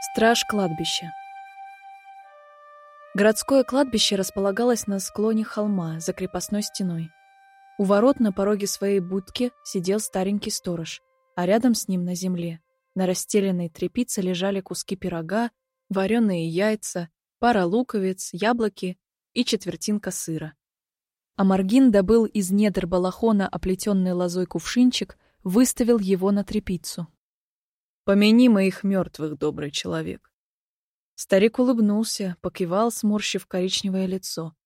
Страж кладбища. Городское кладбище располагалось на склоне холма за крепостной стеной. У ворот на пороге своей будки сидел старенький сторож, а рядом с ним на земле, на расстеленной тряпице лежали куски пирога, вареные яйца, пара луковиц, яблоки и четвертинка сыра. А Маргин добыл из недр балахона оплетенный лозой кувшинчик, выставил его на тряпицу. Помяни моих мертвых, добрый человек. Старик улыбнулся, покивал, сморщив коричневое лицо.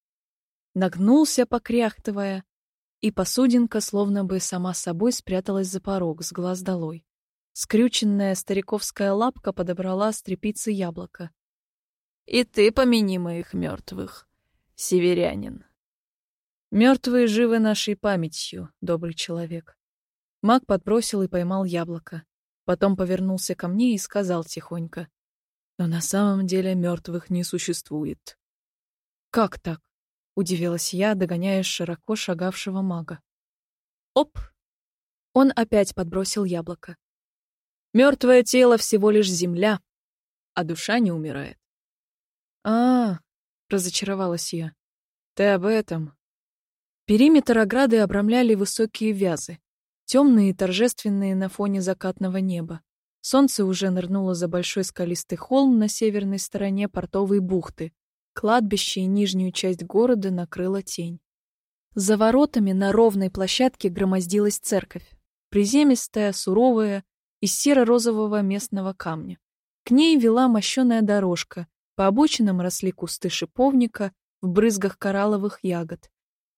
Нагнулся, покряхтывая, и посудинка словно бы сама собой спряталась за порог, с глаз долой. Скрюченная стариковская лапка подобрала с тряпицы яблоко. «И ты помяни моих мертвых, северянин». Мертвые живы нашей памятью, добрый человек. Маг подбросил и поймал яблоко. Потом повернулся ко мне и сказал тихонько. «Но на самом деле мертвых не существует». «Как так?» — удивилась я, догоняя широко шагавшего мага. «Оп!» Он опять подбросил яблоко. Мертвое тело всего лишь земля, а душа не умирает. А, -а, -а разочаровалась я. Ты об этом? Периметр ограды обрамляли высокие вязы темные и торжественные на фоне закатного неба. Солнце уже нырнуло за большой скалистый холм на северной стороне портовой бухты. Кладбище и нижнюю часть города накрыла тень. За воротами на ровной площадке громоздилась церковь. Приземистая, суровая, из серо-розового местного камня. К ней вела мощеная дорожка, по обочинам росли кусты шиповника в брызгах коралловых ягод.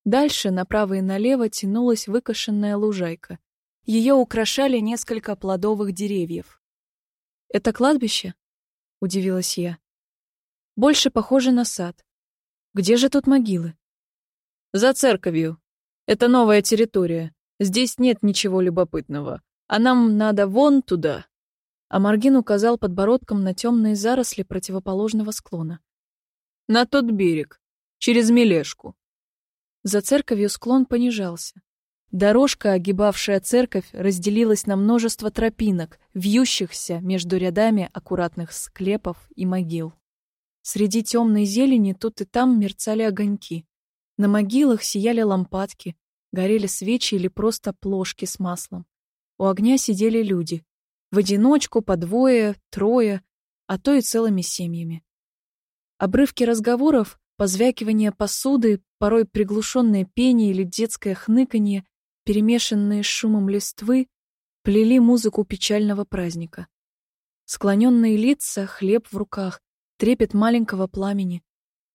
Дальше направо и налево тянулась выкошенная лужайка, ее украшали несколько плодовых деревьев. «Это кладбище?» — удивилась я. «Больше похоже на сад. Где же тут могилы?» «За церковью. Это новая территория. Здесь нет ничего любопытного. А нам надо вон туда». А Маргин указал подбородком на темные заросли противоположного склона. «На тот берег. Через Мелешку». За церковью склон понижался. Дорожка, огибавшая церковь, разделилась на множество тропинок, вьющихся между рядами аккуратных склепов и могил. Среди темной зелени тут и там мерцали огоньки. На могилах сияли лампадки, горели свечи или просто плошки с маслом. У огня сидели люди. В одиночку, по двое, трое, а то и целыми семьями. Обрывки разговоров, позвякивание посуды, порой приглушенное пение или детское хныканье перемешанные с шумом листвы, плели музыку печального праздника. Склоненные лица, хлеб в руках, трепет маленького пламени,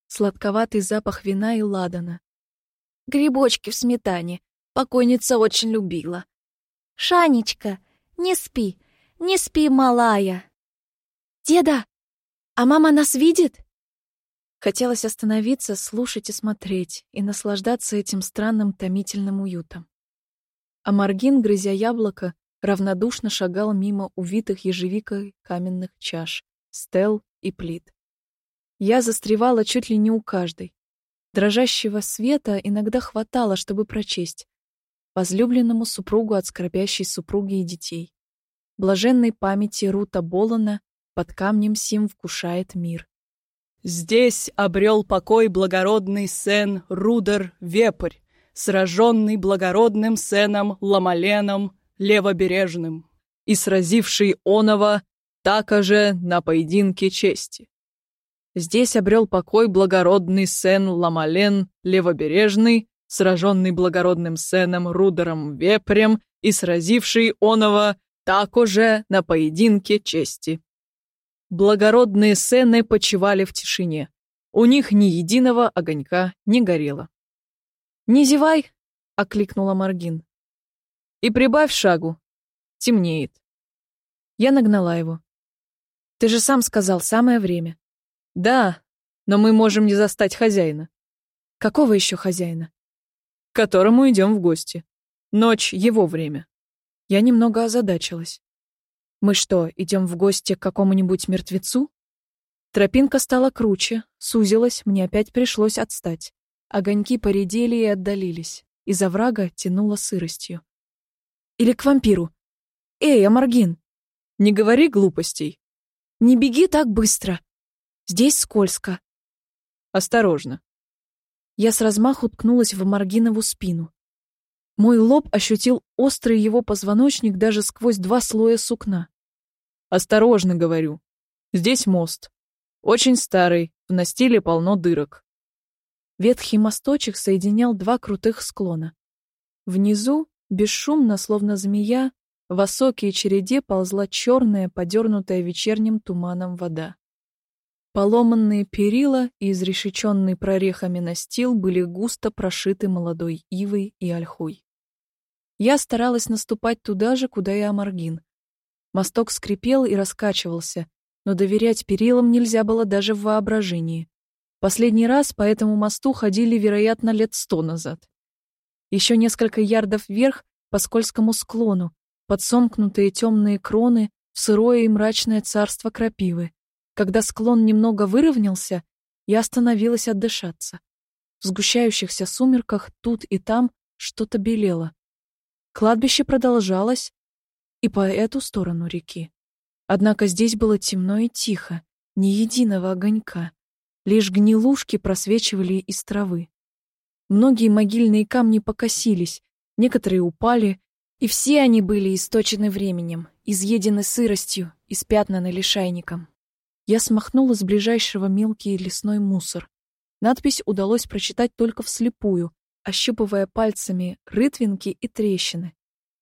сладковатый запах вина и ладана. Грибочки в сметане. Покойница очень любила. Шанечка, не спи, не спи, малая. Деда, а мама нас видит? Хотелось остановиться, слушать и смотреть, и наслаждаться этим странным томительным уютом. А Маргин, грызя яблоко, равнодушно шагал мимо увитых ежевикой каменных чаш, стел и плит. Я застревала чуть ли не у каждой. Дрожащего света иногда хватало, чтобы прочесть. Возлюбленному супругу от скорбящей супруги и детей. Блаженной памяти Рута Болона под камнем сим вкушает мир. Здесь обрел покой благородный Сен Рудер Вепрь, сраженный благородным сеном Ламаленом Левобережным и сразивший оного так же на поединке чести. Здесь обрел покой благородный сен Ламален Левобережный, сраженный благородным сеном Рудером Вепрем и сразивший оного так же на поединке чести. Благородные сены почивали в тишине. У них ни единого огонька не горело. «Не зевай!» — окликнула Маргин. «И прибавь шагу. Темнеет». Я нагнала его. «Ты же сам сказал, самое время». «Да, но мы можем не застать хозяина». «Какого еще хозяина?» «К которому идем в гости. Ночь — его время». Я немного озадачилась. «Мы что, идем в гости к какому-нибудь мертвецу?» Тропинка стала круче, сузилась, мне опять пришлось отстать. Огоньки поредели и отдалились. Из оврага тянуло сыростью. Или к вампиру. Эй, Амаргин! Не говори глупостей. Не беги так быстро. Здесь скользко. Осторожно. Я с размаху ткнулась в Маргинову спину. Мой лоб ощутил острый его позвоночник даже сквозь два слоя сукна. Осторожно, говорю. Здесь мост. Очень старый, в настиле полно дырок. Ветхий мосточек соединял два крутых склона. Внизу, бесшумно, словно змея, в высокие череде ползла черная, подернутая вечерним туманом вода. Поломанные перила и изрешеченные прорехами настил были густо прошиты молодой ивой и ольхой. Я старалась наступать туда же, куда и Амаргин. Мосток скрипел и раскачивался, но доверять перилам нельзя было даже в воображении. Последний раз по этому мосту ходили, вероятно, лет сто назад. Еще несколько ярдов вверх по скользкому склону, под сомкнутые темные кроны, в сырое и мрачное царство крапивы. Когда склон немного выровнялся, я остановилась отдышаться. В сгущающихся сумерках тут и там что-то белело. Кладбище продолжалось и по эту сторону реки. Однако здесь было темно и тихо, ни единого огонька. Лишь гнилушки просвечивали из травы. Многие могильные камни покосились, некоторые упали, и все они были источены временем, изъедены сыростью, испятнаны лишайником. Я смахнула с ближайшего мелкий лесной мусор. Надпись удалось прочитать только вслепую, ощупывая пальцами рытвинки и трещины.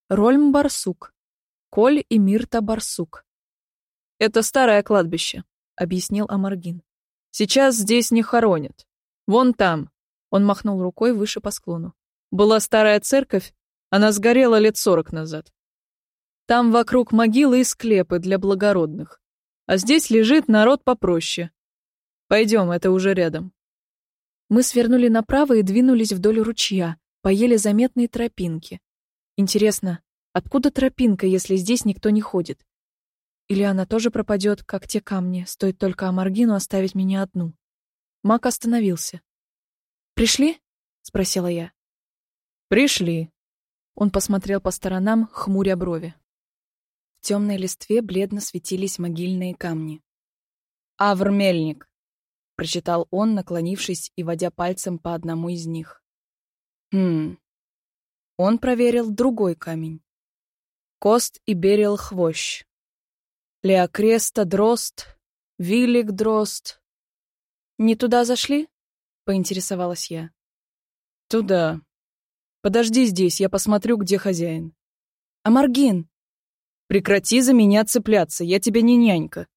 Рольм Барсук. Коль и Мирта Барсук. «Это старое кладбище», — объяснил Амаргин. «Сейчас здесь не хоронят. Вон там», — он махнул рукой выше по склону. «Была старая церковь, она сгорела лет сорок назад. Там вокруг могилы и склепы для благородных. А здесь лежит народ попроще. Пойдем, это уже рядом». Мы свернули направо и двинулись вдоль ручья, по еле заметной тропинке. Интересно, откуда тропинка, если здесь никто не ходит? Или она тоже пропадет, как те камни, стоит только Амаргину оставить меня одну? Мак остановился. «Пришли?» — спросила я. «Пришли». Он посмотрел по сторонам, хмуря брови. В темной листве бледно светились могильные камни. «Авр Мельник», прочитал он, наклонившись и водя пальцем по одному из них. Хм. Он проверил другой камень. Кост и берил хвощ. Леокреста дрозд, Вилик дрозд. Не туда зашли? поинтересовалась я. Туда. Подожди здесь, я посмотрю, где хозяин. А Маргин? Прекрати за меня цепляться, я тебе не нянька.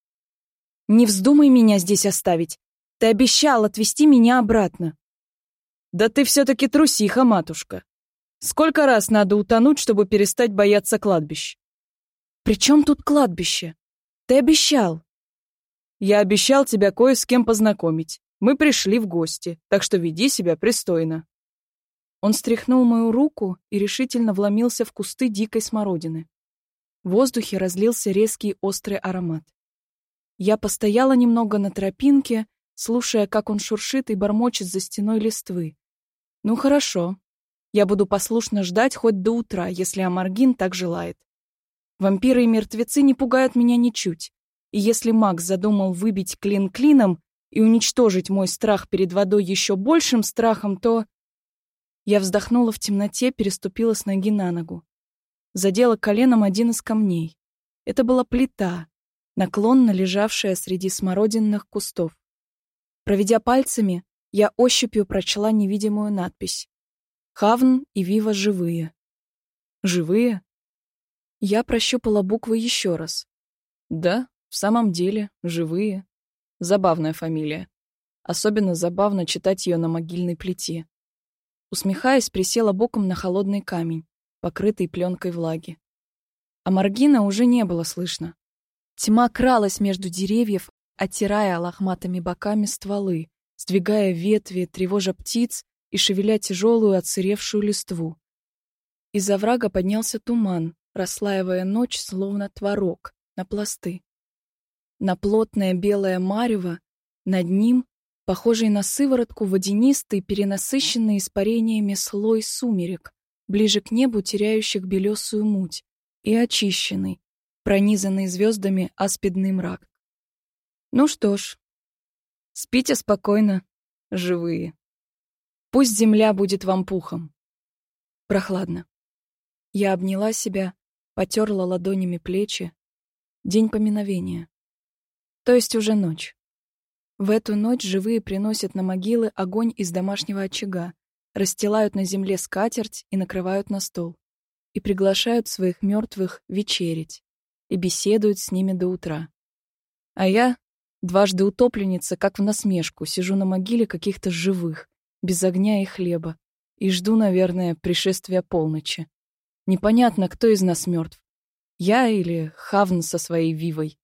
Не вздумай меня здесь оставить. Ты обещал отвезти меня обратно. Да ты все-таки трусиха, матушка. Сколько раз надо утонуть, чтобы перестать бояться кладбищ? При чем тут кладбище? Ты обещал. Я обещал тебя кое с кем познакомить. Мы пришли в гости, так что веди себя пристойно. Он стряхнул мою руку и решительно вломился в кусты дикой смородины. В воздухе разлился резкий острый аромат. Я постояла немного на тропинке, слушая, как он шуршит и бормочет за стеной листвы. Ну хорошо. Я буду послушно ждать хоть до утра, если Амаргин так желает. Вампиры и мертвецы не пугают меня ничуть. И если Макс задумал выбить клин клином и уничтожить мой страх перед водой еще большим страхом, то... Я вздохнула в темноте, переступила с ноги на ногу. Задела коленом один из камней. Это была плита, наклонно лежавшая среди смородинных кустов. Проведя пальцами, я ощупью прочла невидимую надпись. «Хавн и Вива живые». «Живые?» Я прощупала буквы еще раз. «Да, в самом деле, живые. Забавная фамилия. Особенно забавно читать ее на могильной плите». Усмехаясь, присела боком на холодный камень, покрытый пленкой влаги. А Маргина уже не было слышно. Тьма кралась между деревьев, оттирая лохматыми боками стволы, сдвигая ветви, тревожа птиц и шевеля тяжелую отсыревшую листву. Из-за врага поднялся туман, расслаивая ночь, словно творог, на пласты. На плотное белое марево, над ним, похожий на сыворотку, водянистый, перенасыщенный испарениями слой сумерек, ближе к небу теряющих белесую муть, и очищенный, пронизанный звездами аспидный мрак. Ну что ж, спите спокойно, живые. Пусть земля будет вам пухом. Прохладно. Я обняла себя, потерла ладонями плечи. День поминовения. То есть уже ночь. В эту ночь живые приносят на могилы огонь из домашнего очага, расстилают на земле скатерть и накрывают на стол. И приглашают своих мертвых вечерить. И беседуют с ними до утра. А я, дважды утопленница, как в насмешку, сижу на могиле каких-то живых, без огня и хлеба, и жду, наверное, пришествия полночи. Непонятно, кто из нас мертв. Я или Хавн со своей Вивой.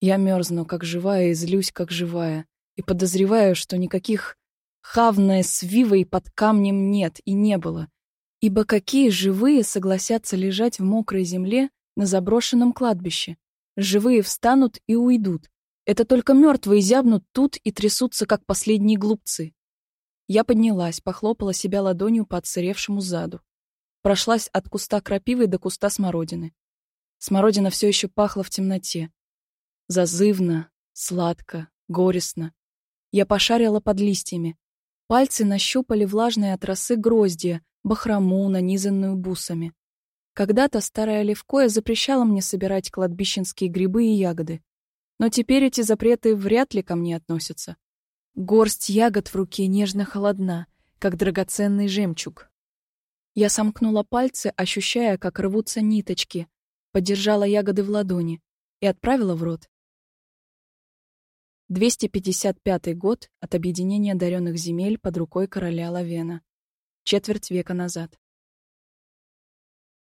Я мерзну, как живая, и злюсь, как живая, и подозреваю, что никаких Хавна с Вивой под камнем нет и не было, ибо какие живые согласятся лежать в мокрой земле на заброшенном кладбище? Живые встанут и уйдут. Это только мертвые зябнут тут и трясутся, как последние глупцы. Я поднялась, похлопала себя ладонью по отсыревшему заду. Прошлась от куста крапивы до куста смородины. Смородина все еще пахла в темноте. Зазывно, сладко, горестно. Я пошарила под листьями. Пальцы нащупали влажные от росы гроздья, бахрому, нанизанную бусами. Когда-то старая Левкоя запрещала мне собирать кладбищенские грибы и ягоды. Но теперь эти запреты вряд ли ко мне относятся. Горсть ягод в руке нежно холодна, как драгоценный жемчуг. Я сомкнула пальцы, ощущая, как рвутся ниточки, подержала ягоды в ладони и отправила в рот. 255 год от объединения даренных земель под рукой короля Лавена. Четверть века назад.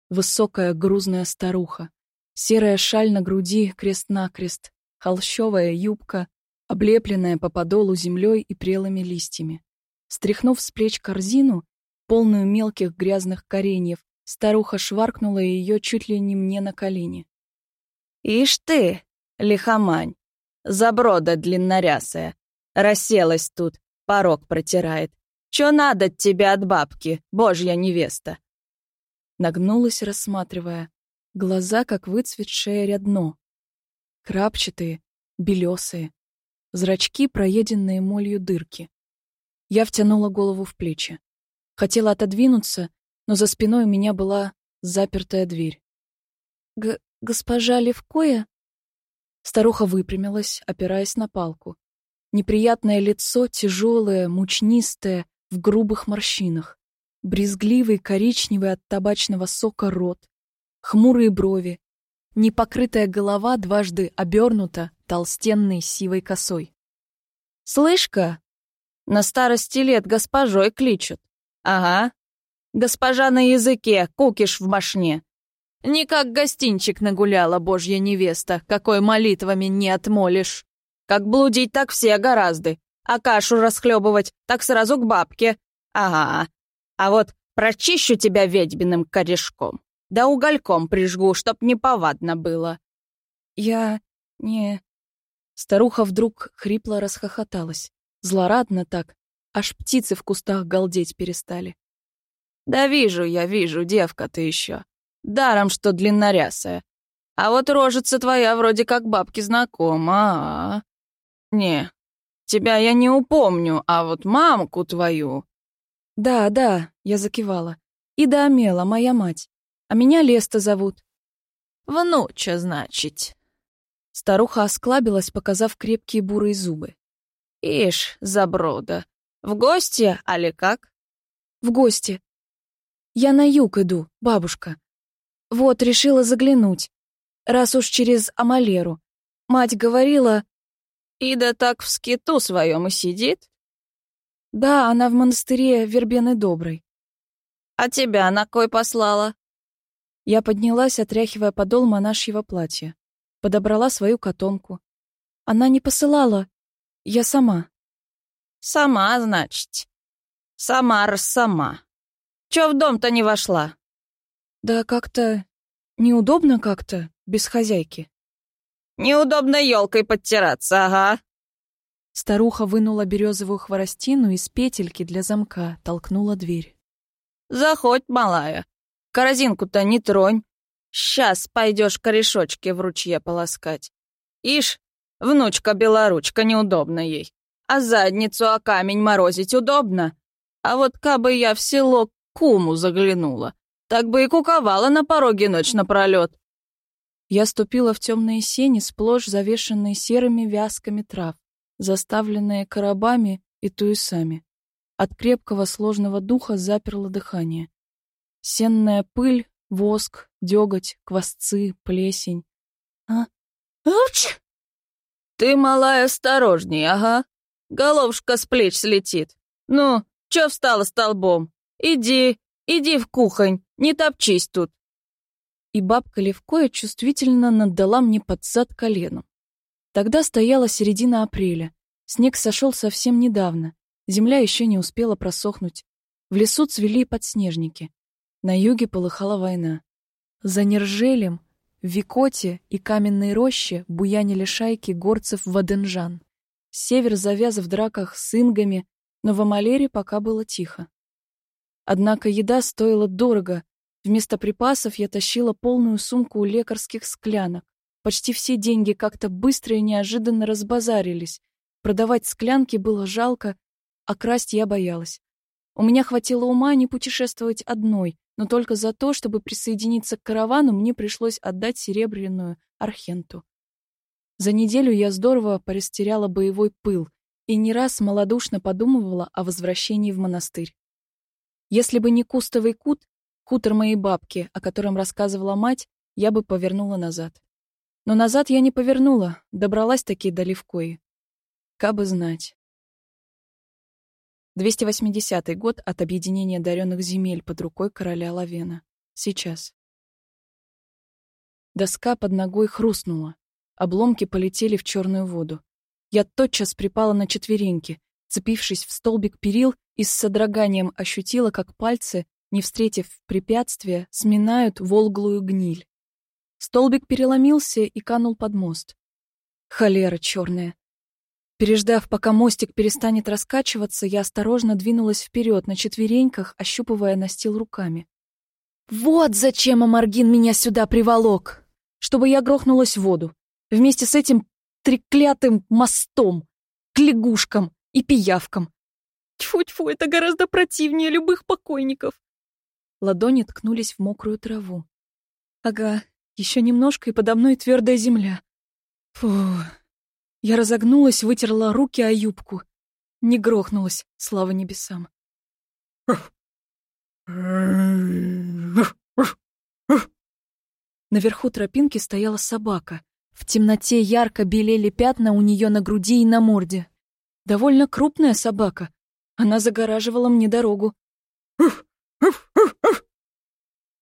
Высокая грузная старуха. Серая шаль на груди, крест-накрест. Холщовая юбка, облепленная по подолу землей и прелыми листьями. Стряхнув с плеч корзину, полную мелких грязных кореньев, старуха шваркнула ее чуть ли не мне на колени. «Ишь ты, лихомань, заброда длиннорясая, расселась тут, порог протирает. Чё надо от тебя от бабки, божья невеста?» Нагнулась, рассматривая. Глаза, как выцветшее рядно. Крапчатые, белесые, зрачки, проеденные молью дырки. Я втянула голову в плечи. Хотела отодвинуться, но за спиной у меня была запертая дверь. «Г госпожа Левкоя?» Старуха выпрямилась, опираясь на палку. Неприятное лицо, тяжелое, мучнистое, в грубых морщинах. Брезгливый, коричневый от табачного сока рот. Хмурые брови, Непокрытая голова дважды обернута толстенной сивой косой. «Слышь-ка, на старости лет госпожой кличут. Ага. Госпожа на языке, кукиш в башне. Не как гостинчик нагуляла божья невеста, какой молитвами не отмолишь. Как блудить, так все гораздо. А кашу расхлебывать, так сразу к бабке. Ага. А вот прочищу тебя ведьминым корешком. Да угольком прижгу, чтоб неповадно было. Я не... Старуха вдруг хрипло расхохоталась. Злорадно так, аж птицы в кустах галдеть перестали. Да вижу я, вижу, девка ты еще. Даром, что длиннорясая. А вот рожица твоя вроде как бабки знакома, а, -а. Не, тебя я не упомню, а вот мамку твою... Да, да, я закивала. Ида Амела, моя мать. А меня Леста зовут». «Внуча, значит». Старуха осклабилась, показав крепкие бурые зубы. «Ишь, заброда. В гости, али как?» «В гости. Я на юг иду, бабушка. Вот, решила заглянуть. Раз уж через Амалеру. Мать говорила...» «Ида так в скиту своем и сидит?» «Да, она в монастыре Вербены Доброй». «А тебя на кой послала?» Я поднялась, отряхивая подол монашьего платья. Подобрала свою котомку. Она не посылала. Я сама. Сама, значит. Сама раз сама. Чё в дом-то не вошла? Да как-то... Неудобно как-то, без хозяйки. Неудобно елкой подтираться, ага. Старуха вынула березовую хворостину из петельки для замка, толкнула дверь. «Заходь, малая. Корзинку-то не тронь. Сейчас пойдешь корешочки в ручье полоскать. Ишь, Внучка белоручка неудобно ей. А задницу о камень морозить удобно. А вот кабы я в село к куму заглянула, так бы и куковала на пороге ночь напролет. Я ступила в темные сени, сплошь завешенные серыми вязками трав, заставленные коробами и туесами. От крепкого сложного духа заперло дыхание. Сенная пыль, воск, деготь, квасцы, плесень. А? Ауч! Ты, малая, осторожней, ага. Головушка с плеч слетит. Ну, чё встала столбом? Иди, иди в кухонь, не топчись тут. И бабка Левкоя чувствительно наддала мне под зад коленом. Тогда стояла середина апреля. Снег сошел совсем недавно. Земля еще не успела просохнуть. В лесу цвели подснежники. На юге полыхала война. За Нержелем, Викоте и Каменной роще буянили шайки горцев-ваденжан. Север завяз в драках с ингами, но в Амалере пока было тихо. Однако еда стоила дорого. Вместо припасов я тащила полную сумку лекарских склянок. Почти все деньги как-то быстро и неожиданно разбазарились. Продавать склянки было жалко, а красть я боялась. У меня хватило ума не путешествовать одной, но только за то, чтобы присоединиться к каравану, мне пришлось отдать серебряную Архенту. За неделю я здорово порастеряла боевой пыл и не раз малодушно подумывала о возвращении в монастырь. Если бы не кустовый кут, хутор моей бабки, о котором рассказывала мать, я бы повернула назад. Но назад я не повернула, добралась таки до Левкои. Кабы знать. 280 год от объединения даренных земель под рукой короля Лавена. Сейчас. Доска под ногой хрустнула. Обломки полетели в черную воду. Я тотчас припала на четвереньки, цепившись в столбик перил и с содроганием ощутила, как пальцы, не встретив препятствия, сминают волглую гниль. Столбик переломился и канул под мост. Холера черная. Переждав, пока мостик перестанет раскачиваться, я осторожно двинулась вперед на четвереньках, ощупывая настил руками. Вот зачем Амаргин меня сюда приволок! Чтобы я грохнулась в воду. Вместе с этим треклятым мостом, к лягушкам и пиявкам. Тьфу-тьфу, это гораздо противнее любых покойников. Ладони ткнулись в мокрую траву. Ага, еще немножко, и подо мной твердая земля. Фу. Я разогнулась, вытерла руки о юбку. Не грохнулась, слава небесам. Наверху тропинки стояла собака. В темноте ярко белели пятна у нее на груди и на морде. Довольно крупная собака. Она загораживала мне дорогу.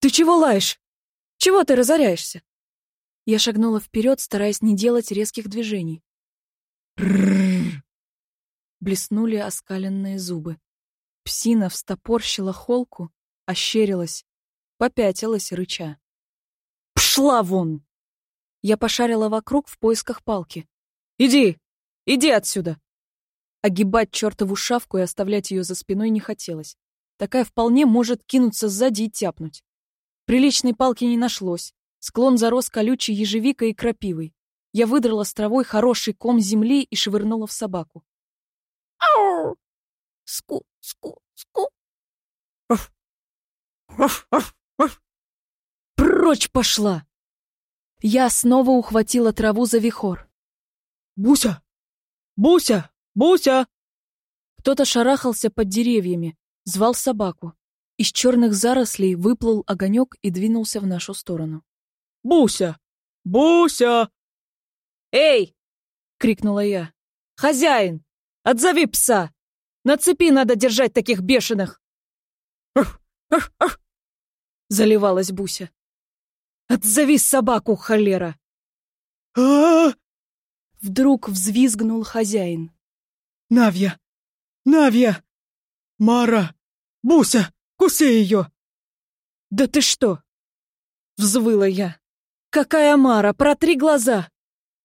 «Ты чего лаешь? Чего ты разоряешься?» Я шагнула вперед, стараясь не делать резких движений. Блеснули оскаленные зубы. Псина встопорщила холку, ощерилась, попятилась, рыча. «Пшла вон!» Я пошарила вокруг в поисках палки. «Иди! Иди отсюда!» Огибать чертову шавку и оставлять ее за спиной не хотелось. Такая вполне может кинуться сзади и тяпнуть. Приличной палки не нашлось. Склон зарос колючей ежевикой и крапивой. Я выдрала с травой хороший ком земли и швырнула в собаку. «Ау! Ску, ску, ску!» «Прочь пошла!» Я снова ухватила траву за вихор. «Буся! Буся! Буся!» Кто-то шарахался под деревьями, звал собаку. Из черных зарослей выплыл огонек и двинулся в нашу сторону. «Буся! Буся!» «Эй!» — крикнула я. «Хозяин! Отзови пса! На цепи надо держать таких бешеных!» Заливалась Буся. «Отзови собаку, холера!» а Вдруг взвизгнул хозяин. «Навья! Навья! Мара! Буся! Куси ее!» «Да ты что?» — взвыла я. «Какая Мара? Протри глаза!»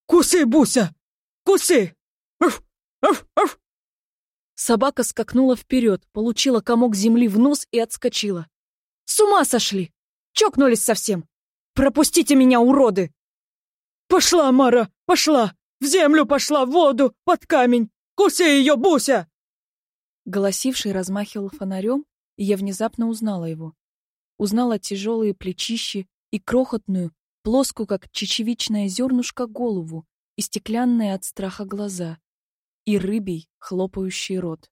«Куси, Буся! Куси!» Собака скакнула вперед, получила комок земли в нос и отскочила. «С ума сошли! Чокнулись совсем! Пропустите меня, уроды!» «Пошла, Мара, пошла! В землю пошла, в воду, под камень! Куси ее, Буся!» Голосивший размахивал фонарем, и я внезапно узнала его. Узнала тяжелые плечищи и крохотную, плоскую, как чечевичное зернышко, голову и стеклянные от страха глаза, и рыбий, хлопающий рот.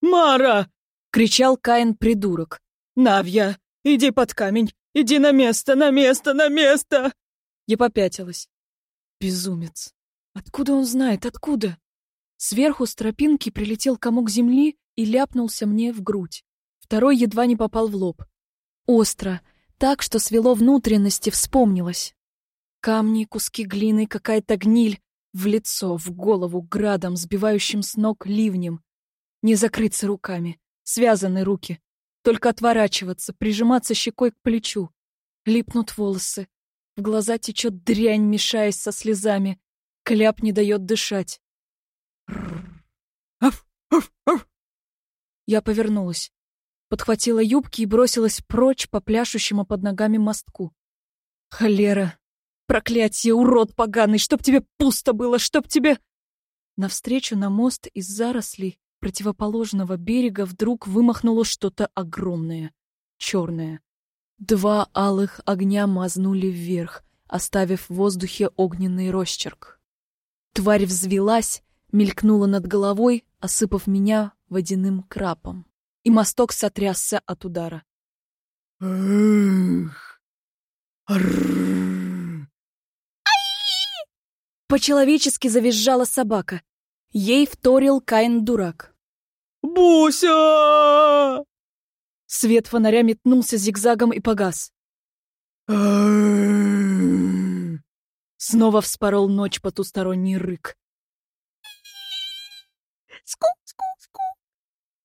«Мара!» — кричал Каин-придурок. «Навья, иди под камень! Иди на место, на место, на место!» Я попятилась. Безумец. Откуда он знает, откуда? Сверху с тропинки прилетел комок земли и ляпнулся мне в грудь. Второй едва не попал в лоб. Остро, так, что свело внутренности, вспомнилось. Камни, куски глины, какая-то гниль. В лицо, в голову, градом, сбивающим с ног ливнем. Не закрыться руками. Связаны руки. Только отворачиваться, прижиматься щекой к плечу. Липнут волосы. В глаза течет дрянь, мешаясь со слезами. Кляп не дает дышать. Я повернулась. Подхватила юбки и бросилась прочь по пляшущему под ногами мостку. Холера! Проклятие, урод поганый! Чтоб тебе пусто было! Чтоб тебе... Навстречу на мост из зарослей противоположного берега вдруг вымахнуло что-то огромное, черное. Два алых огня мазнули вверх, оставив в воздухе огненный росчерк. Тварь взвелась, мелькнула над головой, осыпав меня водяным крапом. И мосток сотрясся от удара. По-человечески завизжала собака. Ей вторил Каин-дурак. «Буся!» Свет фонаря метнулся зигзагом и погас. Снова вспорол ночь потусторонний рык. Ску, ску, ску.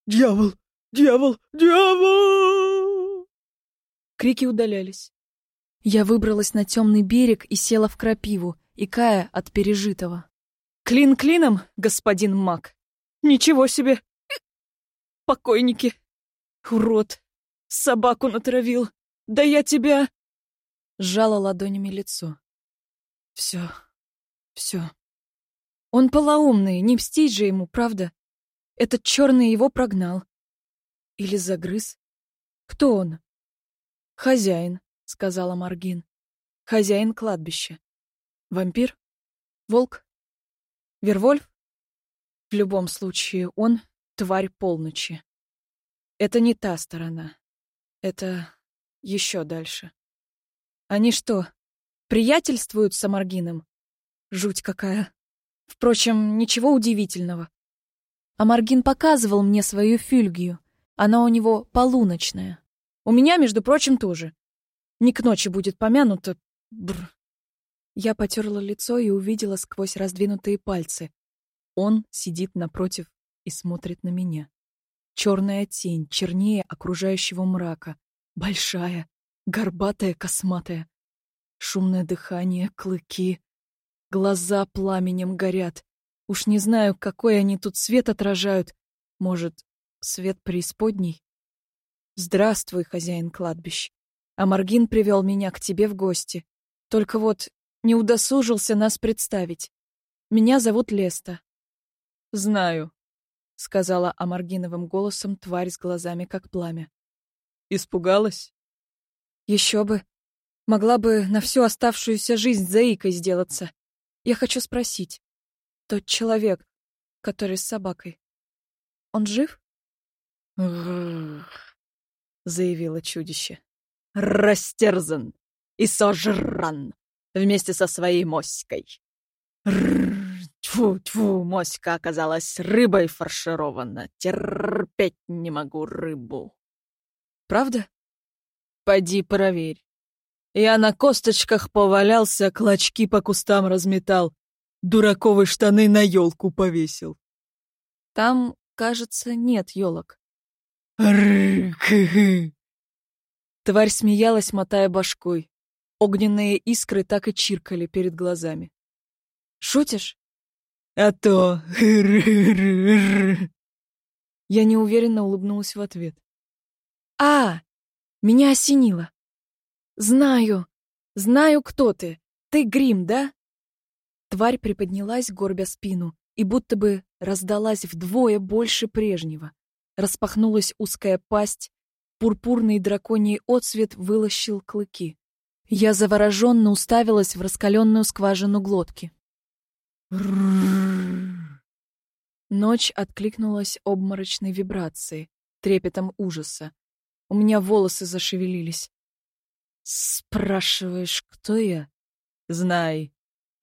Дьявол, дьявол, дьявол! Крики удалялись. Я выбралась на темный берег и села в крапиву, икая от пережитого. Клин клином, господин маг. Ничего себе. Покойники. Урод. Собаку натравил. Да я тебя... Сжала ладонями лицо. Все. Все. Он полоумный, не мстить же ему, правда? Этот черный его прогнал. Или загрыз? Кто он? Хозяин, сказала Маргин. Хозяин кладбища. Вампир? Волк? Вервольф? В любом случае, он — тварь полночи. Это не та сторона. Это еще дальше. Они что, приятельствуют с Амаргином? Жуть какая. Впрочем, ничего удивительного. Амаргин показывал мне свою фюльгию. Она у него полуночная. У меня, между прочим, тоже. Не к ночи будет помянуто. Бр. Я потерла лицо и увидела сквозь раздвинутые пальцы. Он сидит напротив и смотрит на меня. Черная тень, чернее окружающего мрака. Большая, горбатая, косматая. Шумное дыхание, клыки, Глаза пламенем горят. Уж не знаю, какой они тут свет отражают. Может, свет преисподней? Здравствуй, хозяин кладбищ. А Маргин привел меня к тебе в гости. Только вот не удосужился нас представить. Меня зовут Леста. Знаю, — сказала Амаргиновым голосом тварь с глазами, как пламя. Испугалась? Еще бы. Могла бы на всю оставшуюся жизнь заикой сделаться. Я хочу спросить. Тот человек, который с собакой, он жив? заявило чудище. Растерзан и сожран вместе со своей моськой. Тьфу-тьфу, моська оказалась рыбой фарширована. Терпеть не могу рыбу. Правда? Пойди проверь. Я на косточках повалялся, клочки по кустам разметал. Дураковы штаны на елку повесил. Там, кажется, нет елок. Тварь смеялась, мотая башкой. Огненные искры так и чиркали перед глазами. «Шутишь?» «А то...» Я неуверенно улыбнулась в ответ. «А, меня осенило. Знаю, знаю, кто ты. Ты Грим, да? Тварь приподнялась, горбя спину, и будто бы раздалась вдвое больше прежнего. Распахнулась узкая пасть, пурпурный драконий отсвет вылощил клыки. Я завороженно уставилась в раскаленную скважину глотки. Ночь откликнулась обморочной вибрацией, трепетом ужаса. У меня волосы зашевелились. «Спрашиваешь, кто я?» «Знай,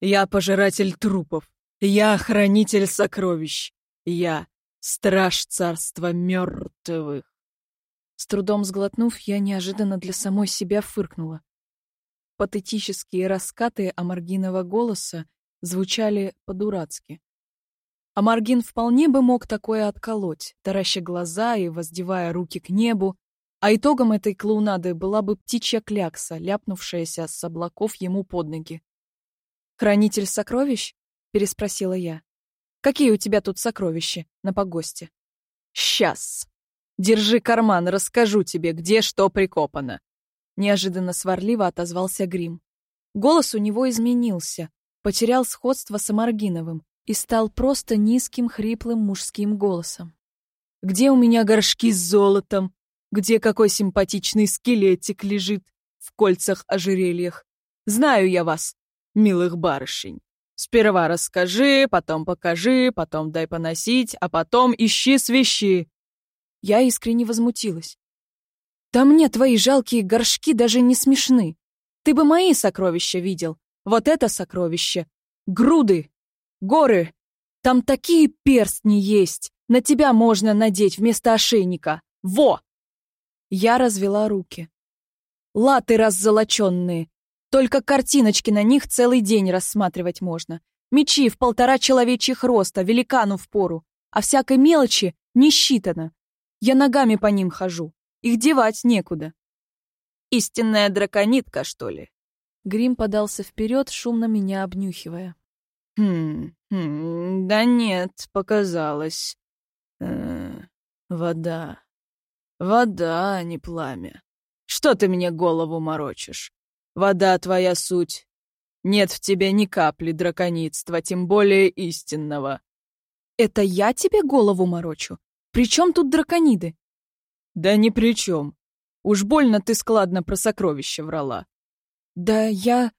я пожиратель трупов, я хранитель сокровищ, я страж царства мертвых». С трудом сглотнув, я неожиданно для самой себя фыркнула. Патетические раскаты Амаргинова голоса звучали по-дурацки. А Маргин вполне бы мог такое отколоть, тараща глаза и воздевая руки к небу, а итогом этой клоунады была бы птичья клякса, ляпнувшаяся с облаков ему под ноги. «Хранитель сокровищ?» — переспросила я. «Какие у тебя тут сокровища на погосте?» «Сейчас! Держи карман, расскажу тебе, где что прикопано!» Неожиданно сварливо отозвался Грим. Голос у него изменился, потерял сходство с Амаргиновым, и стал просто низким хриплым мужским голосом. «Где у меня горшки с золотом? Где какой симпатичный скелетик лежит в кольцах-ожерельях? Знаю я вас, милых барышень. Сперва расскажи, потом покажи, потом дай поносить, а потом ищи свищи». Я искренне возмутилась. «Да мне твои жалкие горшки даже не смешны. Ты бы мои сокровища видел. Вот это сокровище. Груды Горы! Там такие перстни есть! На тебя можно надеть вместо ошейника! Во!» Я развела руки. «Латы раззолоченные! Только картиночки на них целый день рассматривать можно. Мечи в полтора человечьих роста, великану в пору, а всякой мелочи не считано. Я ногами по ним хожу, их девать некуда». «Истинная драконитка, что ли?» Грим подался вперед, шумно меня обнюхивая. Хм, хм, да нет, показалось. Э, вода. Вода, а не пламя. Что ты мне голову морочишь? Вода твоя суть. Нет в тебе ни капли дракоництва, тем более истинного. Это я тебе голову морочу? При чем тут дракониды? Да ни при чем. Уж больно ты складно про сокровища врала. Да я...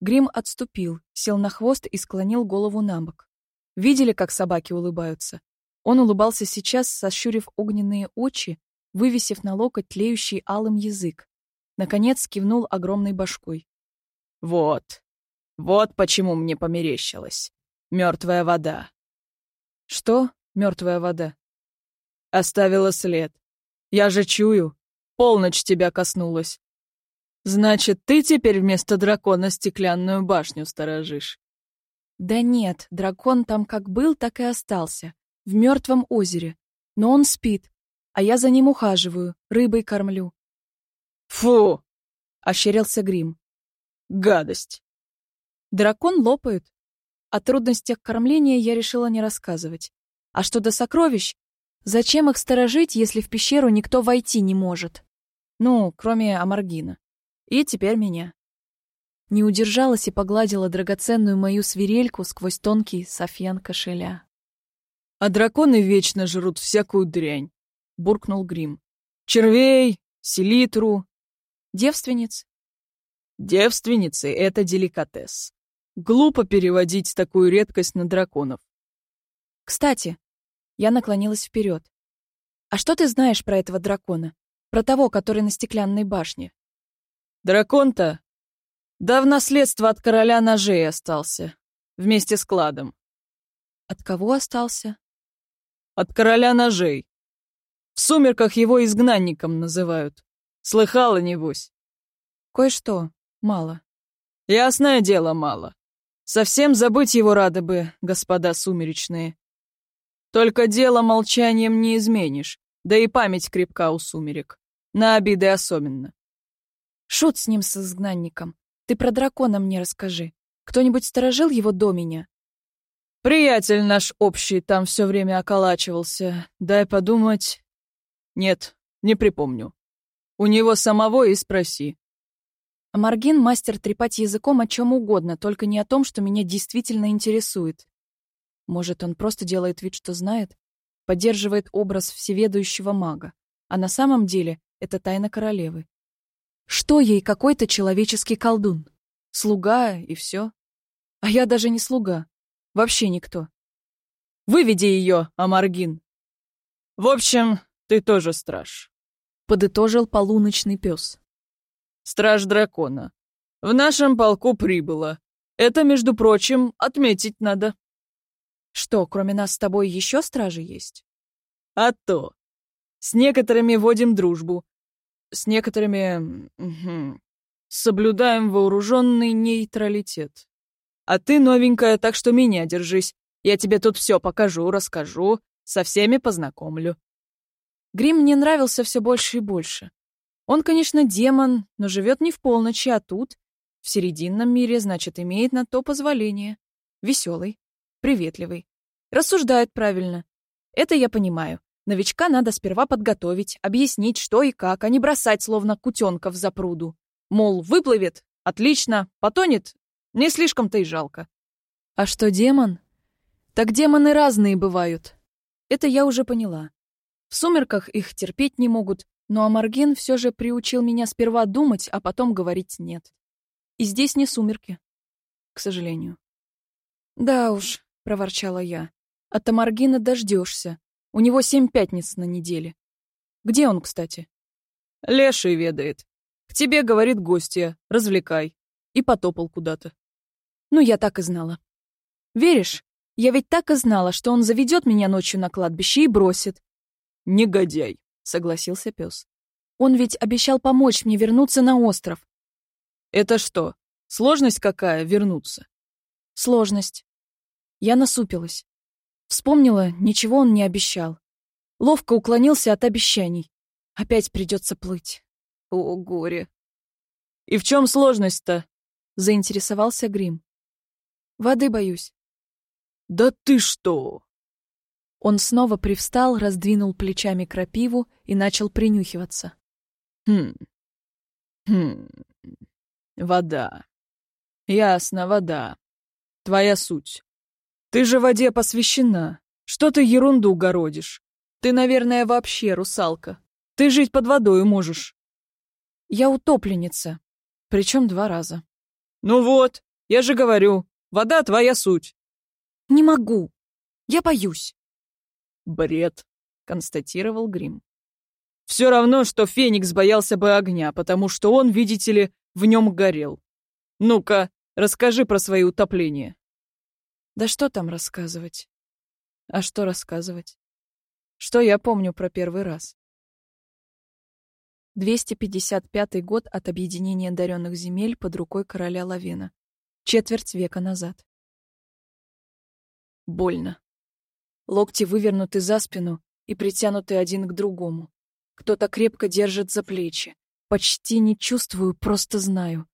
Грим отступил, сел на хвост и склонил голову на бок. Видели, как собаки улыбаются? Он улыбался сейчас, сощурив огненные очи, вывесив на локоть тлеющий алым язык. Наконец кивнул огромной башкой. «Вот. Вот почему мне померещилось. Мертвая вода». «Что мертвая вода?» «Оставила след. Я же чую. Полночь тебя коснулась. Значит, ты теперь вместо дракона стеклянную башню сторожишь? Да нет, дракон там как был, так и остался. В мертвом озере. Но он спит, а я за ним ухаживаю, рыбой кормлю. Фу! Ощерился Грим. Гадость. Дракон лопает. О трудностях кормления я решила не рассказывать. А что до сокровищ? Зачем их сторожить, если в пещеру никто войти не может? Ну, кроме Амаргина. И теперь меня. Не удержалась и погладила драгоценную мою свирельку сквозь тонкий софьян кошеля. «А драконы вечно жрут всякую дрянь», — буркнул Грим. «Червей, селитру». «Девственниц?» «Девственницы — это деликатес. Глупо переводить такую редкость на драконов». «Кстати», — я наклонилась вперед. «А что ты знаешь про этого дракона? Про того, который на стеклянной башне?» Дракон-то? Да в наследство от короля ножей остался. Вместе с кладом. От кого остался? От короля ножей. В сумерках его изгнанником называют. Слыхала, небось? Кое-что. Мало. Ясное дело, мало. Совсем забыть его рады бы, господа сумеречные. Только дело молчанием не изменишь, да и память крепка у сумерек. На обиды особенно. Шут с ним, с изгнанником. Ты про дракона мне расскажи. Кто-нибудь сторожил его до меня? Приятель наш общий там все время околачивался. Дай подумать. Нет, не припомню. У него самого и спроси. А Маргин — мастер трепать языком о чем угодно, только не о том, что меня действительно интересует. Может, он просто делает вид, что знает? Поддерживает образ всеведущего мага. А на самом деле это тайна королевы. Что ей какой-то человеческий колдун? Слуга и все. А я даже не слуга. Вообще никто. Выведи ее, Амаргин. В общем, ты тоже страж. Подытожил полуночный пес. Страж дракона. В нашем полку прибыло. Это, между прочим, отметить надо. Что, кроме нас с тобой еще стражи есть? А то. С некоторыми водим дружбу, с некоторыми... Угу, соблюдаем вооруженный нейтралитет. А ты новенькая, так что меня держись. Я тебе тут все покажу, расскажу, со всеми познакомлю. Грим мне нравился все больше и больше. Он, конечно, демон, но живет не в полночи, а тут, в серединном мире, значит, имеет на то позволение. Веселый, приветливый, рассуждает правильно. Это я понимаю. Новичка надо сперва подготовить, объяснить, что и как, а не бросать, словно кутенка в запруду. Мол, выплывет — отлично, потонет — не слишком-то и жалко. А что демон? Так демоны разные бывают. Это я уже поняла. В сумерках их терпеть не могут, но Амарген все же приучил меня сперва думать, а потом говорить «нет». И здесь не сумерки, к сожалению. «Да уж», — проворчала я, — «от Амаргина дождешься. У него семь пятниц на неделе. Где он, кстати? Леший ведает. К тебе, говорит гостья, развлекай. И потопал куда-то. Ну, я так и знала. Веришь? Я ведь так и знала, что он заведет меня ночью на кладбище и бросит. Негодяй, согласился пес. Он ведь обещал помочь мне вернуться на остров. Это что, сложность какая вернуться? Сложность. Я насупилась. Вспомнила, ничего он не обещал. Ловко уклонился от обещаний. Опять придется плыть. О, горе. И в чем сложность-то? Заинтересовался Грим. Воды боюсь. Да ты что? Он снова привстал, раздвинул плечами крапиву и начал принюхиваться. Хм. Хм. Вода. Ясно, вода. Твоя суть. Ты же воде посвящена. Что ты ерунду городишь? Ты, наверное, вообще русалка. Ты жить под водой можешь. Я утопленница. Причем два раза. Ну вот, я же говорю, вода твоя суть. Не могу. Я боюсь. Бред, констатировал Грим. Все равно, что Феникс боялся бы огня, потому что он, видите ли, в нем горел. Ну-ка, расскажи про свои утопления. Да что там рассказывать? А что рассказывать? Что я помню про первый раз? 255 год от объединения даренных земель под рукой короля Лавена. Четверть века назад. Больно. Локти вывернуты за спину и притянуты один к другому. Кто-то крепко держит за плечи. Почти не чувствую, просто знаю.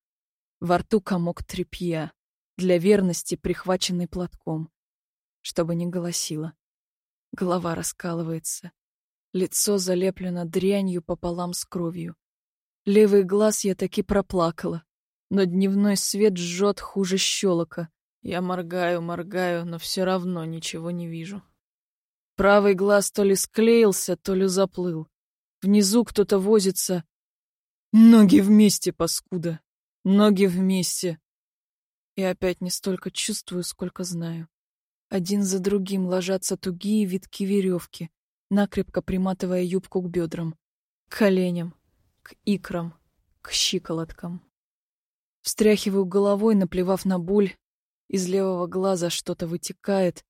Во рту комок тряпья для верности прихваченный платком, чтобы не голосила. Голова раскалывается. Лицо залеплено дрянью пополам с кровью. Левый глаз я таки проплакала, но дневной свет жжет хуже щелока. Я моргаю, моргаю, но все равно ничего не вижу. Правый глаз то ли склеился, то ли заплыл. Внизу кто-то возится. Ноги вместе, паскуда. Ноги вместе. И опять не столько чувствую, сколько знаю. Один за другим ложатся тугие витки веревки, накрепко приматывая юбку к бедрам, к коленям, к икрам, к щиколоткам. Встряхиваю головой, наплевав на боль. Из левого глаза что-то вытекает,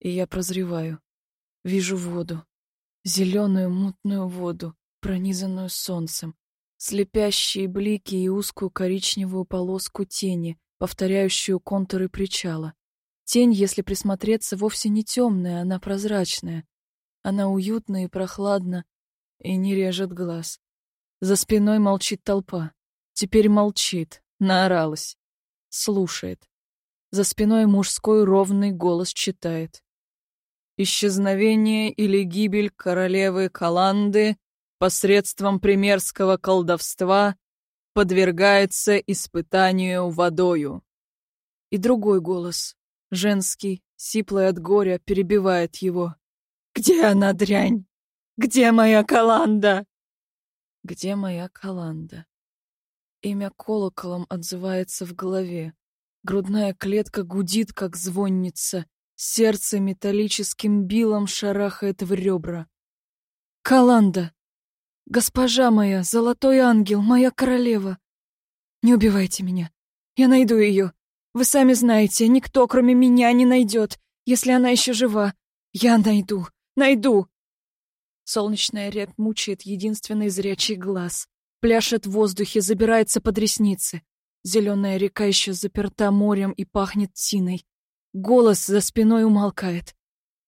и я прозреваю. Вижу воду. Зеленую мутную воду, пронизанную солнцем. Слепящие блики и узкую коричневую полоску тени, повторяющую контуры причала. Тень, если присмотреться, вовсе не темная, она прозрачная. Она уютна и прохладна, и не режет глаз. За спиной молчит толпа. Теперь молчит, наоралась. Слушает. За спиной мужской ровный голос читает. «Исчезновение или гибель королевы Каланды посредством примерского колдовства подвергается испытанию водою. И другой голос, женский, сиплый от горя, перебивает его. «Где она, дрянь? Где моя Каланда?» «Где моя Каланда?» Имя колоколом отзывается в голове. Грудная клетка гудит, как звонница. Сердце металлическим билом шарахает в ребра. «Каланда! Госпожа моя, золотой ангел, моя королева! Не убивайте меня. Я найду ее. Вы сами знаете, никто, кроме меня, не найдет, если она еще жива. Я найду, найду!» Солнечная рябь мучает единственный зрячий глаз. Пляшет в воздухе, забирается под ресницы. Зеленая река еще заперта морем и пахнет тиной. Голос за спиной умолкает.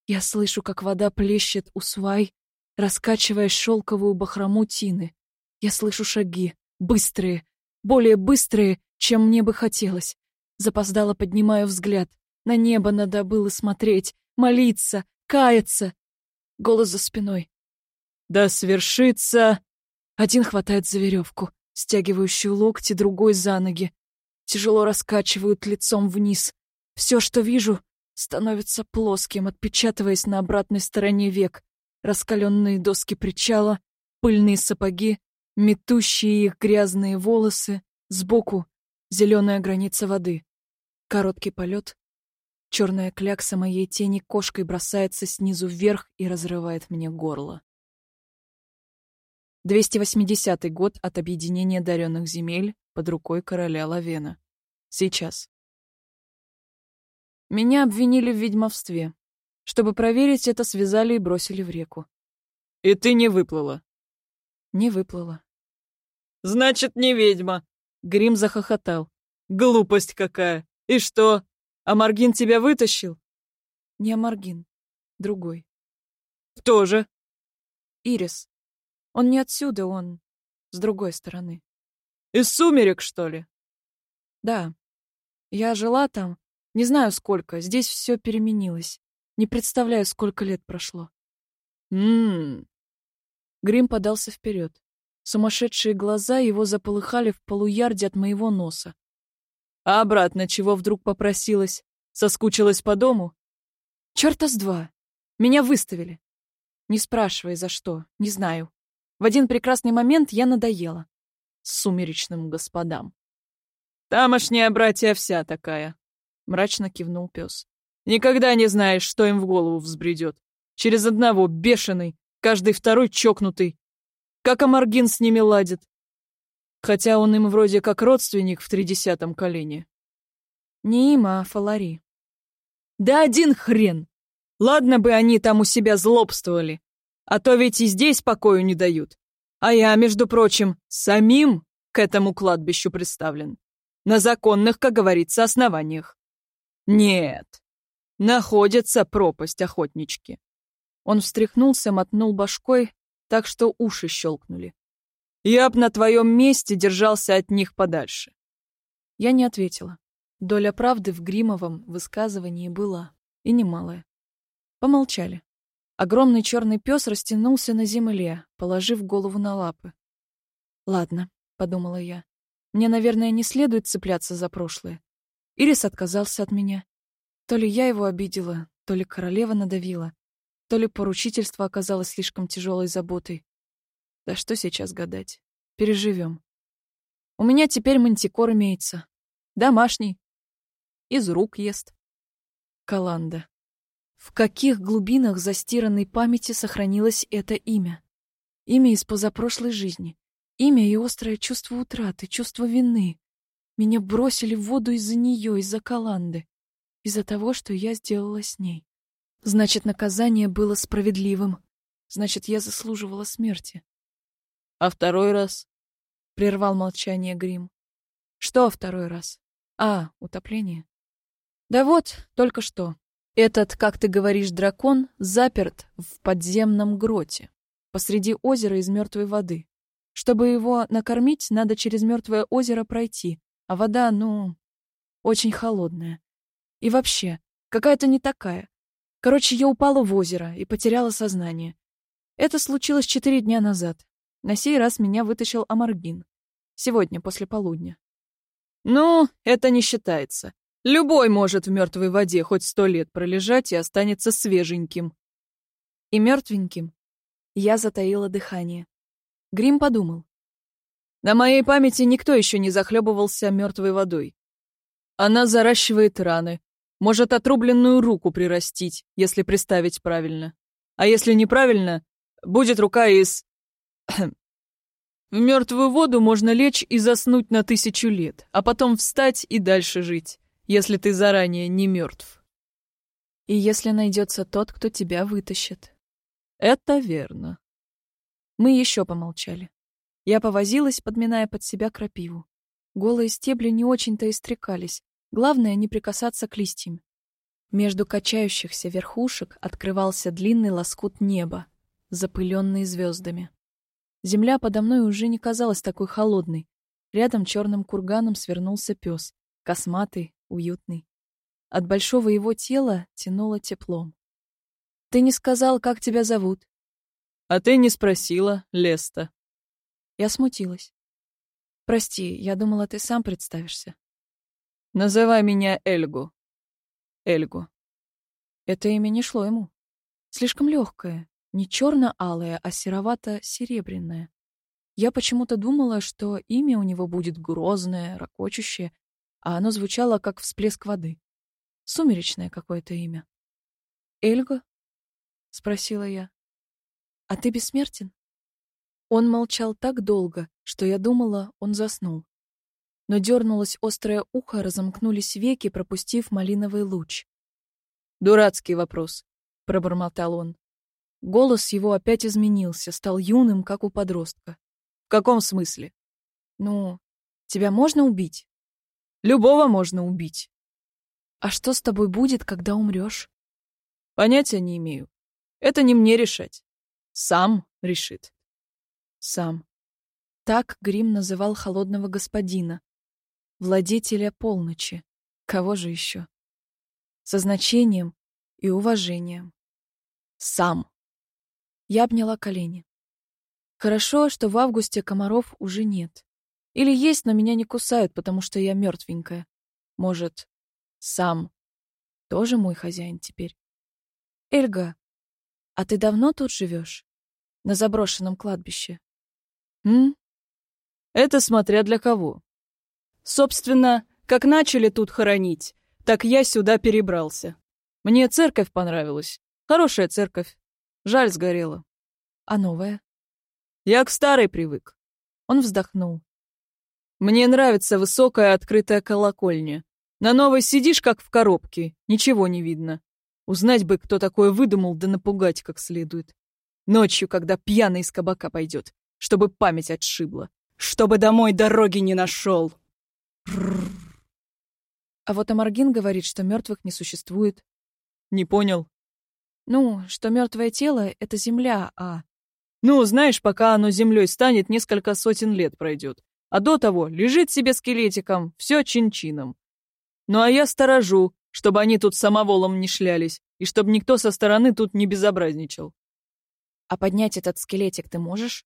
Я слышу, как вода плещет у свай, раскачивая шелковую бахрому тины. Я слышу шаги, быстрые, более быстрые, чем мне бы хотелось. Запоздало поднимаю взгляд. На небо надо было смотреть, молиться, каяться. Голос за спиной. «Да свершится...» Один хватает за веревку, стягивающую локти, другой за ноги. Тяжело раскачивают лицом вниз. Все, что вижу, становится плоским, отпечатываясь на обратной стороне век. Раскаленные доски причала, пыльные сапоги, метущие их грязные волосы, сбоку зеленая граница воды. Короткий полет. Черная клякса моей тени кошкой бросается снизу вверх и разрывает мне горло. 280 год от объединения даренных земель под рукой короля Лавена. Сейчас. Меня обвинили в ведьмовстве. Чтобы проверить это, связали и бросили в реку. И ты не выплыла? Не выплыла. Значит, не ведьма. Грим захохотал. Глупость какая. И что? Амаргин тебя вытащил? Не Амаргин. Другой. Кто же? Ирис. Он не отсюда, он с другой стороны. Из сумерек, что ли? Да. Я жила там, не знаю сколько, здесь все переменилось. Не представляю, сколько лет прошло. Ммм. Грим подался вперед. Сумасшедшие глаза его заполыхали в полуярде от моего носа. А обратно чего вдруг попросилась? Соскучилась по дому? Чёрта с два. Меня выставили. Не спрашивай, за что, не знаю. В один прекрасный момент я надоела. Сумеречным господам. «Тамошняя братья вся такая», — мрачно кивнул пес. «Никогда не знаешь, что им в голову взбредет. Через одного бешеный, каждый второй чокнутый. Как Амаргин с ними ладит. Хотя он им вроде как родственник в тридесятом колене». «Не им, а Фалари». «Да один хрен! Ладно бы они там у себя злобствовали. А то ведь и здесь покою не дают. А я, между прочим, самим к этому кладбищу представлен. На законных, как говорится, основаниях. Нет. Находится пропасть охотнички. Он встряхнулся, мотнул башкой, так что уши щелкнули. Я б на твоем месте держался от них подальше. Я не ответила. Доля правды в Гримовом высказывании была, и немалая. Помолчали. Огромный черный пес растянулся на земле, положив голову на лапы. «Ладно», — подумала я. «Мне, наверное, не следует цепляться за прошлое». Ирис отказался от меня. То ли я его обидела, то ли королева надавила, то ли поручительство оказалось слишком тяжелой заботой. Да что сейчас гадать? Переживем. У меня теперь мантикор имеется. Домашний. Из рук ест. Каланда. В каких глубинах застиранной памяти сохранилось это имя? Имя из позапрошлой жизни. Имя и острое чувство утраты, чувство вины. Меня бросили в воду из-за нее, из-за Каланды. Из-за того, что я сделала с ней. Значит, наказание было справедливым. Значит, я заслуживала смерти. А второй раз? Прервал молчание Грим. Что второй раз? А, утопление. Да вот, только что. Этот, как ты говоришь, дракон заперт в подземном гроте, посреди озера из мертвой воды. Чтобы его накормить, надо через мертвое озеро пройти, а вода, ну, очень холодная. И вообще, какая-то не такая. Короче, я упала в озеро и потеряла сознание. Это случилось четыре дня назад. На сей раз меня вытащил Амаргин. Сегодня, после полудня. Ну, это не считается. Любой может в мертвой воде хоть сто лет пролежать и останется свеженьким. И мертвеньким. Я затаила дыхание. Грим подумал. На моей памяти никто еще не захлебывался мертвой водой. Она заращивает раны, может отрубленную руку прирастить, если приставить правильно. А если неправильно, будет рука из... В мертвую воду можно лечь и заснуть на тысячу лет, а потом встать и дальше жить, если ты заранее не мертв. И если найдется тот, кто тебя вытащит. Это верно. Мы еще помолчали. Я повозилась, подминая под себя крапиву. Голые стебли не очень-то истрекались. Главное — не прикасаться к листьям. Между качающихся верхушек открывался длинный лоскут неба, запыленный звездами. Земля подо мной уже не казалась такой холодной. Рядом черным курганом свернулся пес, косматый, уютный. От большого его тела тянуло теплом. «Ты не сказал, как тебя зовут?» «А ты не спросила, Леста». Я смутилась. «Прости, я думала, ты сам представишься». «Называй меня Эльгу». Эльгу. Это имя не шло ему. Слишком легкое, не черно-алое, а серовато-серебряное. Я почему-то думала, что имя у него будет грозное, ракочущее, а оно звучало как всплеск воды. Сумеречное какое-то имя. «Эльга?» — спросила я. «А ты бессмертен?» Он молчал так долго, что я думала, он заснул. Но дернулось острое ухо, разомкнулись веки, пропустив малиновый луч. «Дурацкий вопрос», — пробормотал он. Голос его опять изменился, стал юным, как у подростка. «В каком смысле?» «Ну, тебя можно убить?» «Любого можно убить». «А что с тобой будет, когда умрешь?» «Понятия не имею. Это не мне решать. Сам решит». «Сам». Так Грим называл холодного господина. Владетеля полночи. Кого же еще? Со значением и уважением. Сам. Я обняла колени. Хорошо, что в августе комаров уже нет. Или есть, но меня не кусают, потому что я мертвенькая. Может, сам тоже мой хозяин теперь. Эльга, а ты давно тут живешь? На заброшенном кладбище? М? Это смотря для кого. Собственно, как начали тут хоронить, так я сюда перебрался. Мне церковь понравилась. Хорошая церковь. Жаль, сгорела. А новая? Я к старой привык. Он вздохнул. Мне нравится высокая открытая колокольня. На новой сидишь, как в коробке, ничего не видно. Узнать бы, кто такое выдумал, да напугать как следует. Ночью, когда пьяный из кабака пойдет, чтобы память отшибла. Чтобы домой дороги не нашел. А вот Амаргин говорит, что мертвых не существует. Не понял. Ну, что мертвое тело — это земля, а... Ну, знаешь, пока оно землей станет, несколько сотен лет пройдет. А до того лежит себе скелетиком, все чин-чином. Ну а я сторожу, чтобы они тут самоволом не шлялись, и чтобы никто со стороны тут не безобразничал. А поднять этот скелетик ты можешь?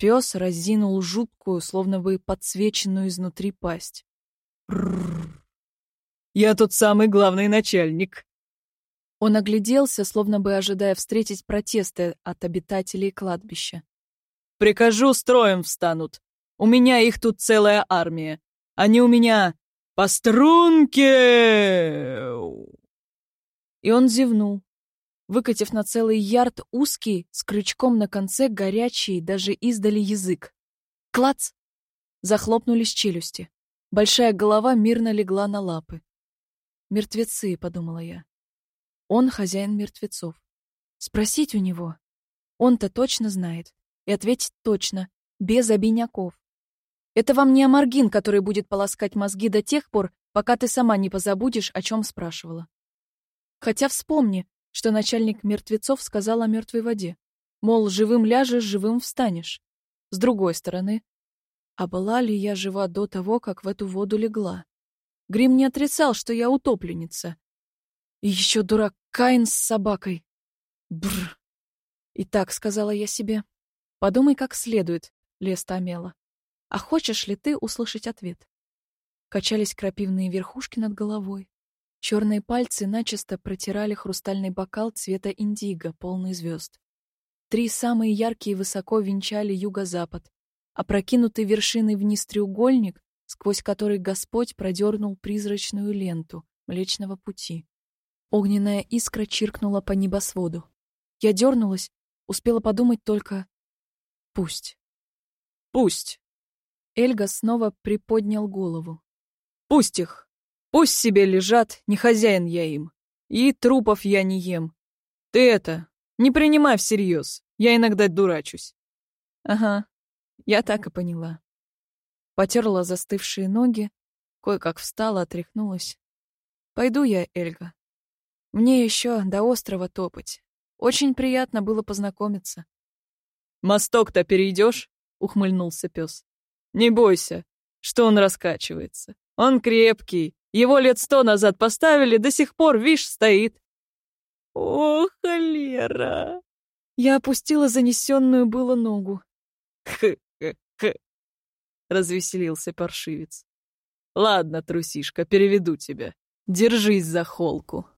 Пес разинул жуткую, словно бы подсвеченную изнутри пасть. Я тут самый главный начальник. Он огляделся, словно бы ожидая встретить протесты от обитателей кладбища. «Прикажу, строем встанут. У меня их тут целая армия. Они у меня по струнке!» И он зевнул, выкатив на целый ярд узкий, с крючком на конце горячий, даже издали язык. Клац! Захлопнулись челюсти. Большая голова мирно легла на лапы. «Мертвецы», — подумала я. Он хозяин мертвецов. Спросить у него. Он-то точно знает. И ответить точно, без обиняков. Это вам не Амаргин, который будет полоскать мозги до тех пор, пока ты сама не позабудешь, о чем спрашивала. Хотя вспомни, что начальник мертвецов сказал о мертвой воде. Мол, живым ляжешь, живым встанешь. С другой стороны, а была ли я жива до того, как в эту воду легла? Грим не отрицал, что я утопленница, и еще дурак Каин с собакой. Бр. И так сказала я себе. Подумай как следует, Леста Амела. А хочешь ли ты услышать ответ? Качались крапивные верхушки над головой. Черные пальцы начисто протирали хрустальный бокал цвета индиго, полный звезд. Три самые яркие высоко венчали юго-запад, опрокинутый вершиной вниз треугольник, сквозь который Господь продернул призрачную ленту Млечного Пути. Огненная искра чиркнула по небосводу. Я дернулась, успела подумать только «Пусть». «Пусть». Эльга снова приподнял голову. «Пусть их. Пусть себе лежат, не хозяин я им. И трупов я не ем. Ты это, не принимай всерьез. Я иногда дурачусь». «Ага, я так и поняла». Потерла застывшие ноги, кое-как встала, отряхнулась. «Пойду я, Эльга. Мне еще до острова топать. Очень приятно было познакомиться». «Мосток-то перейдешь?» — ухмыльнулся пес. «Не бойся, что он раскачивается. Он крепкий. Его лет сто назад поставили, до сих пор, вишь, стоит». «О, холера!» Я опустила занесенную было ногу. «Х-х-х!» — развеселился паршивец. «Ладно, трусишка, переведу тебя. Держись за холку».